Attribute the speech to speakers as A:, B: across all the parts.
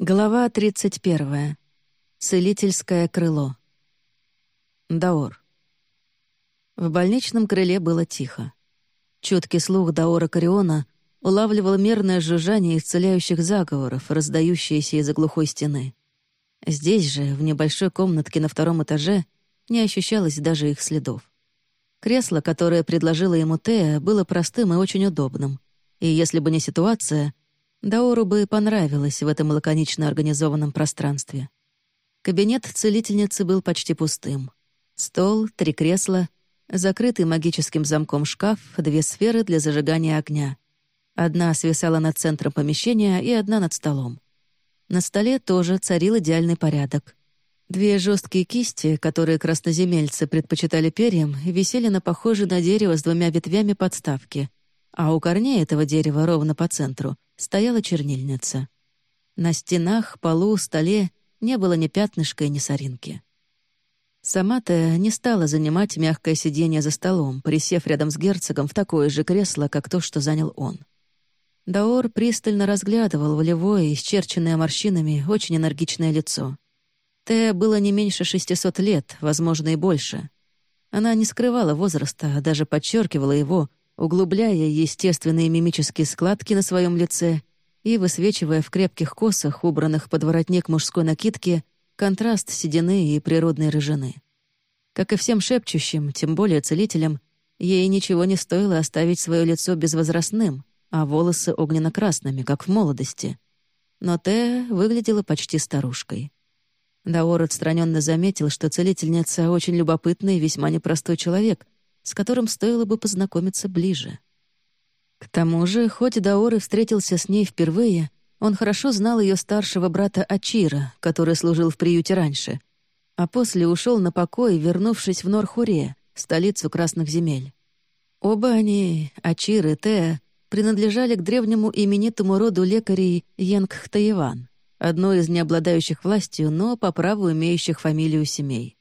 A: Глава 31. Целительское крыло. Даор. В больничном крыле было тихо. Чуткий слух Даора Кариона улавливал мерное жужжание исцеляющих заговоров, раздающиеся из-за глухой стены. Здесь же, в небольшой комнатке на втором этаже, не ощущалось даже их следов. Кресло, которое предложила ему Тея, было простым и очень удобным. И если бы не ситуация, Даору бы понравилось в этом лаконично организованном пространстве. Кабинет целительницы был почти пустым. Стол, три кресла, закрытый магическим замком шкаф, две сферы для зажигания огня. Одна свисала над центром помещения и одна над столом. На столе тоже царил идеальный порядок. Две жесткие кисти, которые красноземельцы предпочитали перьям, висели на похожей на дерево с двумя ветвями подставки, а у корней этого дерева ровно по центру — стояла чернильница. На стенах, полу, столе не было ни пятнышка и ни соринки. Сама-то не стала занимать мягкое сиденье за столом, присев рядом с герцогом в такое же кресло, как то, что занял он. Даор пристально разглядывал волевое, исчерченное морщинами, очень энергичное лицо. Тея было не меньше шестисот лет, возможно, и больше. Она не скрывала возраста, а даже подчеркивала его, углубляя естественные мимические складки на своем лице и высвечивая в крепких косах, убранных под воротник мужской накидки, контраст седины и природной рыжины. Как и всем шепчущим, тем более целителям, ей ничего не стоило оставить свое лицо безвозрастным, а волосы огненно-красными, как в молодости. Но Тея выглядела почти старушкой. Даор отстраненно заметил, что целительница очень любопытный и весьма непростой человек — с которым стоило бы познакомиться ближе. К тому же, хоть Даоры встретился с ней впервые, он хорошо знал ее старшего брата Ачира, который служил в приюте раньше, а после ушел на покой, вернувшись в Норхуре, столицу Красных земель. Оба они, Ачир и Теа, принадлежали к древнему именитому роду лекарей Янгхтаеван, одной из не обладающих властью, но по праву имеющих фамилию семей.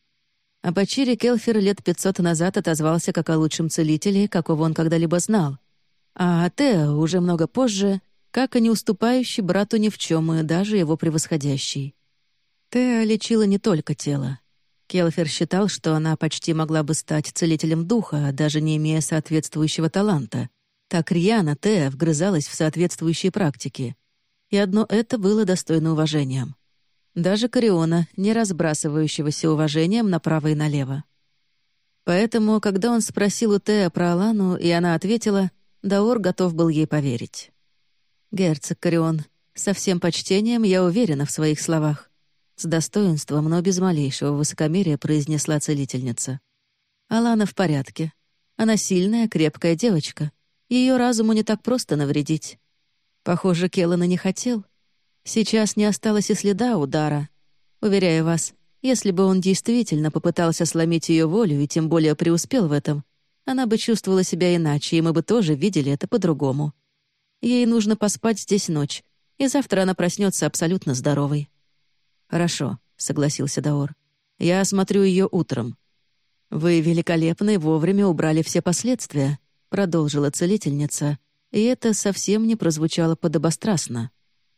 A: О Бачире Келфер лет пятьсот назад отозвался как о лучшем целителе, какого он когда-либо знал. А Атеа уже много позже, как и не уступающий брату ни в чем, и даже его превосходящий. Теа лечила не только тело. Келфер считал, что она почти могла бы стать целителем духа, даже не имея соответствующего таланта. Так рьяно Теа вгрызалась в соответствующие практики. И одно это было достойно уважения даже Кориона, не разбрасывающегося уважением направо и налево. Поэтому, когда он спросил у Теа про Алану, и она ответила, Даор готов был ей поверить. «Герцог Корион, со всем почтением я уверена в своих словах». С достоинством, но без малейшего высокомерия произнесла целительница. «Алана в порядке. Она сильная, крепкая девочка. Ее разуму не так просто навредить. Похоже, Келлана не хотел, Сейчас не осталось и следа удара. Уверяю вас, если бы он действительно попытался сломить ее волю и тем более преуспел в этом, она бы чувствовала себя иначе, и мы бы тоже видели это по-другому. Ей нужно поспать здесь ночь, и завтра она проснется абсолютно здоровой. «Хорошо», — согласился Даор. «Я осмотрю ее утром». «Вы великолепно и вовремя убрали все последствия», — продолжила целительница, и это совсем не прозвучало подобострастно.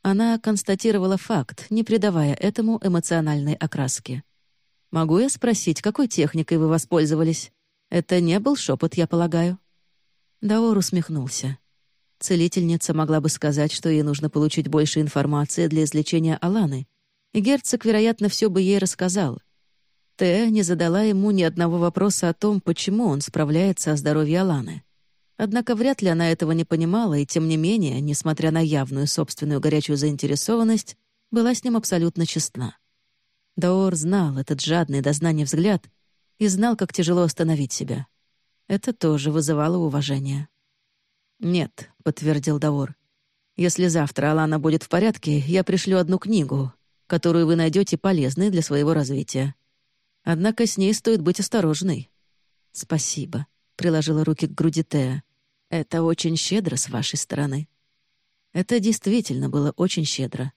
A: Она констатировала факт, не придавая этому эмоциональной окраски. «Могу я спросить, какой техникой вы воспользовались? Это не был шепот, я полагаю?» Даор усмехнулся. Целительница могла бы сказать, что ей нужно получить больше информации для излечения Аланы, и герцог, вероятно, все бы ей рассказал. Т не задала ему ни одного вопроса о том, почему он справляется о здоровье Аланы. Однако вряд ли она этого не понимала, и тем не менее, несмотря на явную собственную горячую заинтересованность, была с ним абсолютно честна. Даор знал этот жадный до знаний взгляд и знал, как тяжело остановить себя. Это тоже вызывало уважение. «Нет», — подтвердил Даор. «Если завтра Алана будет в порядке, я пришлю одну книгу, которую вы найдете полезной для своего развития. Однако с ней стоит быть осторожной». «Спасибо», — приложила руки к груди Теа. Это очень щедро с вашей стороны». Это действительно было очень щедро.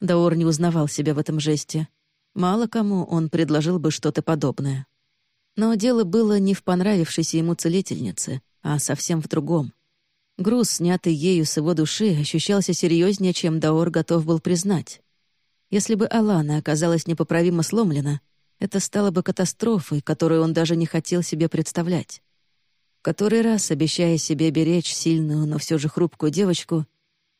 A: Даор не узнавал себя в этом жесте. Мало кому он предложил бы что-то подобное. Но дело было не в понравившейся ему целительнице, а совсем в другом. Груз, снятый ею с его души, ощущался серьезнее, чем Даор готов был признать. Если бы Алана оказалась непоправимо сломлена, это стало бы катастрофой, которую он даже не хотел себе представлять. Который раз, обещая себе беречь сильную, но все же хрупкую девочку,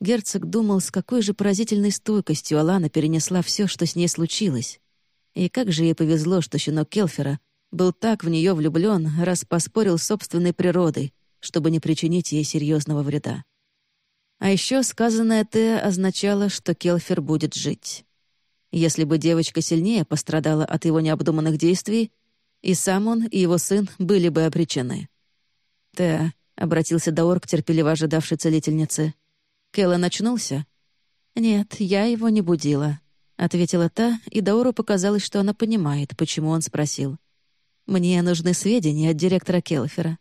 A: герцог думал, с какой же поразительной стойкостью Алана перенесла все, что с ней случилось. И как же ей повезло, что щенок Келфера был так в нее влюблен, раз поспорил с собственной природой, чтобы не причинить ей серьезного вреда. А еще сказанное Т означало, что Келфер будет жить. Если бы девочка сильнее пострадала от его необдуманных действий, и сам он, и его сын были бы обречены. «Теа», — обратился Даор к терпеливо ожидавшей целительнице. «Келлен очнулся?» «Нет, я его не будила», — ответила та, и Даору показалось, что она понимает, почему он спросил. «Мне нужны сведения от директора Келфера.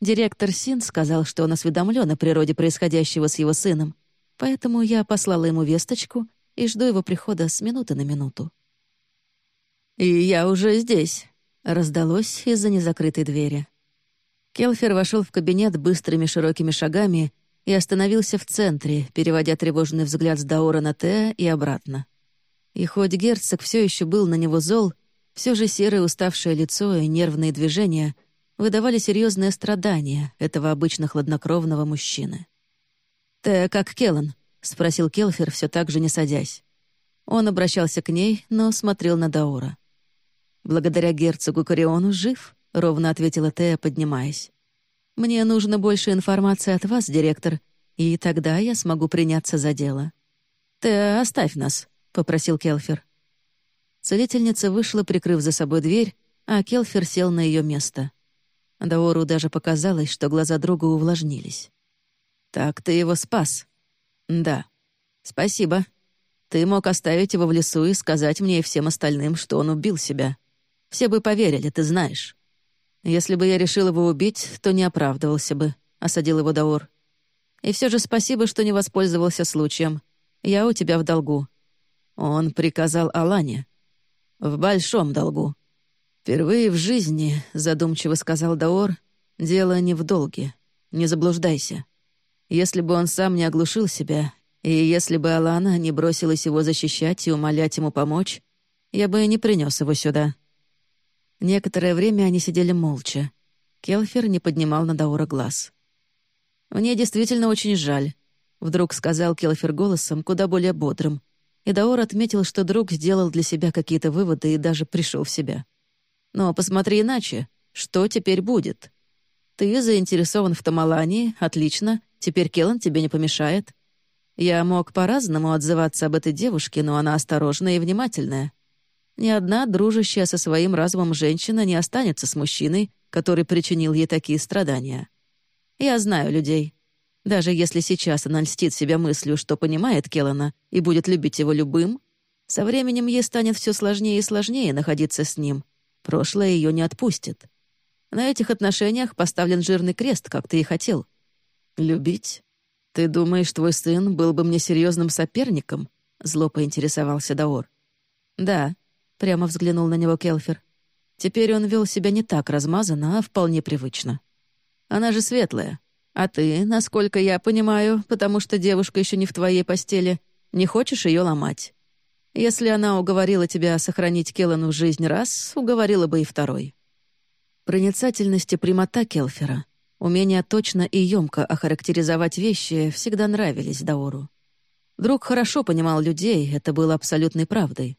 A: Директор Син сказал, что он осведомлен о природе происходящего с его сыном, поэтому я послала ему весточку и жду его прихода с минуты на минуту. «И я уже здесь», — раздалось из-за незакрытой двери. Келфер вошел в кабинет быстрыми широкими шагами и остановился в центре, переводя тревожный взгляд с Даора на Теа и обратно. И хоть герцог все еще был на него зол, все же серое уставшее лицо и нервные движения выдавали серьезное страдание этого обычно хладнокровного мужчины. «Теа как Келлан?» — спросил Келфер, все так же не садясь. Он обращался к ней, но смотрел на Даура. «Благодаря герцогу Кориону жив», — ровно ответила Тея, поднимаясь. «Мне нужно больше информации от вас, директор, и тогда я смогу приняться за дело». «Тея, оставь нас», — попросил Келфер. Целительница вышла, прикрыв за собой дверь, а Келфер сел на ее место. Даору даже показалось, что глаза друга увлажнились. «Так ты его спас», «Да. Спасибо. Ты мог оставить его в лесу и сказать мне и всем остальным, что он убил себя. Все бы поверили, ты знаешь. Если бы я решил его убить, то не оправдывался бы», — осадил его Даор. «И все же спасибо, что не воспользовался случаем. Я у тебя в долгу». Он приказал Алане. «В большом долгу». «Впервые в жизни», — задумчиво сказал Даор, — «дело не в долге. Не заблуждайся. Если бы он сам не оглушил себя, и если бы Алана не бросилась его защищать и умолять ему помочь, я бы не принес его сюда. Некоторое время они сидели молча. Келфер не поднимал на Даура глаз. «Мне действительно очень жаль», — вдруг сказал Келфер голосом, куда более бодрым. И Даур отметил, что друг сделал для себя какие-то выводы и даже пришел в себя. «Но посмотри иначе. Что теперь будет? Ты заинтересован в Тамалании, отлично, Теперь Келлан тебе не помешает. Я мог по-разному отзываться об этой девушке, но она осторожная и внимательная. Ни одна дружащая со своим разумом женщина не останется с мужчиной, который причинил ей такие страдания. Я знаю людей. Даже если сейчас она льстит себя мыслью, что понимает Келлана и будет любить его любым, со временем ей станет все сложнее и сложнее находиться с ним. Прошлое ее не отпустит. На этих отношениях поставлен жирный крест, как ты и хотел — «Любить? Ты думаешь, твой сын был бы мне серьезным соперником?» — зло поинтересовался Даор. «Да», — прямо взглянул на него Келфер. Теперь он вел себя не так размазанно, а вполне привычно. «Она же светлая. А ты, насколько я понимаю, потому что девушка еще не в твоей постели, не хочешь ее ломать. Если она уговорила тебя сохранить Келлану жизнь раз, уговорила бы и второй». Проницательность и прямота Келфера Умение точно и емко охарактеризовать вещи всегда нравились Даору. Друг хорошо понимал людей, это было абсолютной правдой.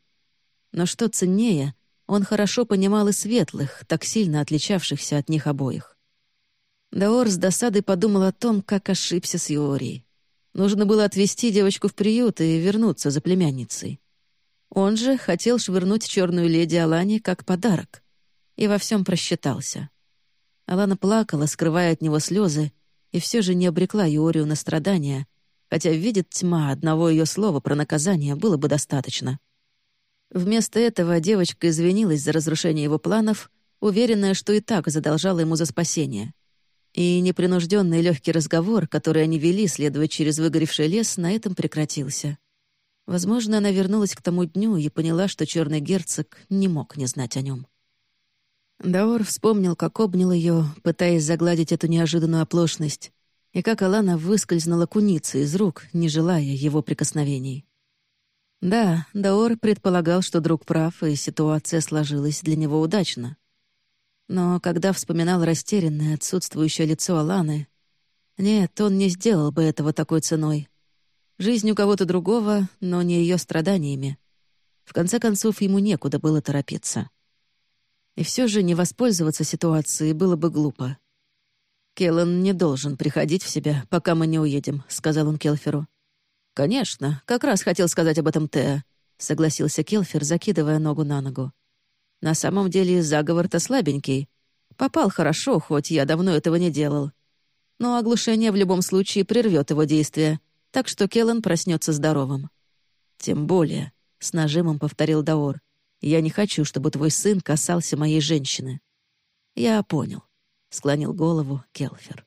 A: Но что ценнее, он хорошо понимал и светлых, так сильно отличавшихся от них обоих. Даор с досадой подумал о том, как ошибся с Юорией. Нужно было отвезти девочку в приют и вернуться за племянницей. Он же хотел швырнуть черную леди Алане как подарок. И во всем просчитался. Алана плакала, скрывая от него слезы, и все же не обрекла Юорию на страдания, хотя видит тьма одного ее слова про наказание было бы достаточно. Вместо этого девочка извинилась за разрушение его планов, уверенная, что и так задолжала ему за спасение. И непринужденный легкий разговор, который они вели, следуя через выгоревший лес, на этом прекратился. Возможно, она вернулась к тому дню и поняла, что черный герцог не мог не знать о нем. Даор вспомнил, как обнял ее, пытаясь загладить эту неожиданную оплошность, и как Алана выскользнула куница из рук, не желая его прикосновений. Да, Даор предполагал, что друг прав, и ситуация сложилась для него удачно. Но когда вспоминал растерянное, отсутствующее лицо Аланы, нет, он не сделал бы этого такой ценой. Жизнь у кого-то другого, но не ее страданиями. В конце концов, ему некуда было торопиться. И все же не воспользоваться ситуацией было бы глупо. «Келлан не должен приходить в себя, пока мы не уедем», — сказал он Келферу. «Конечно, как раз хотел сказать об этом Теа», — согласился Келфер, закидывая ногу на ногу. «На самом деле заговор-то слабенький. Попал хорошо, хоть я давно этого не делал но оглушение в любом случае прервет его действие, так что Келлан проснется здоровым. «Тем более», — с нажимом повторил Даор, «я не хочу, чтобы твой сын касался моей женщины». «Я понял», — склонил голову Келфер.